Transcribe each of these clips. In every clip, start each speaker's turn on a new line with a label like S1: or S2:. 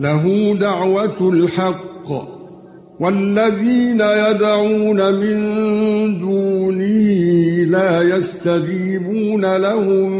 S1: له دعوة الحق والذين يدعون من دونه لا يستجيبون لهم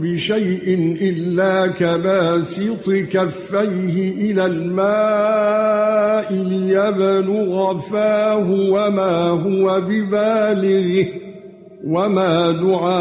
S1: بشيء إلا كباسط كفيه إلى الماء ليبلغ فاه وما هو ببالغه وما دعاء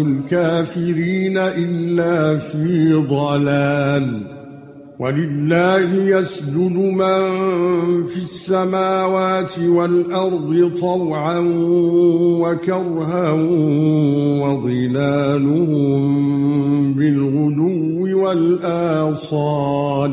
S1: الكافرين الا في ضلال ولله يسجد من في السماوات والارض طوعا وكرها وظلالهم بالغدو والاصال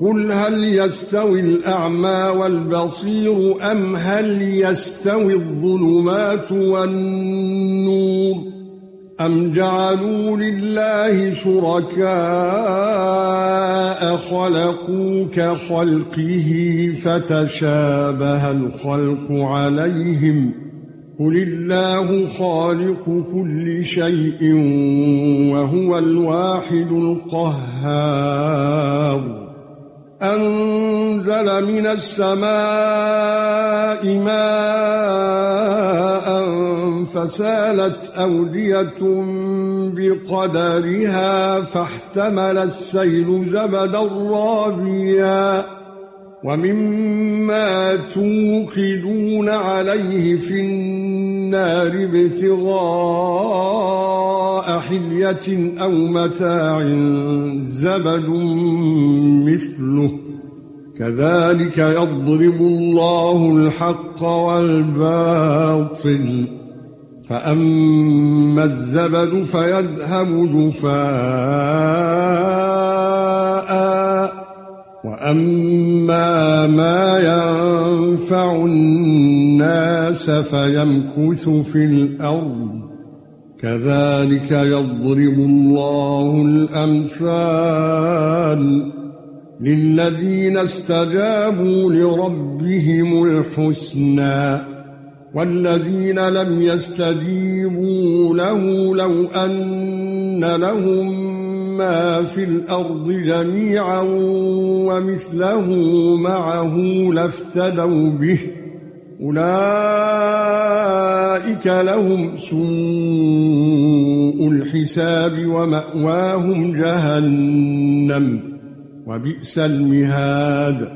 S1: قل هل يستوي الاعمى والبصير ام هل يستوي الظلمات والنور ام جعلوا لله شركاء خلقوا كخلقه فتشابه الخلق عليهم قل الله خالق كل شيء وهو الواحد القهار أنزل من السماء ماء فسالت أودية بقدرها فاحتمل السيل زبدا رابيا. ومما توقدون عليه في النار ابتغاء حلية أو متاع زبد مثله. كذلك يضرب الله الحق والباطل. فأما الزبد فيذهب جفاء. وأما ما ينفع الناس فيمكث في الأرض. كذلك يضرب الله الأمثال للذين استجابوا لربهم الحسنى والذين لم يستجيبوا له لو أن لهم ما في الأرض جميعا ومثله معه لافتدوا به اولئك لهم سوء الحساب ومأواهم جهنم وبئس المهاد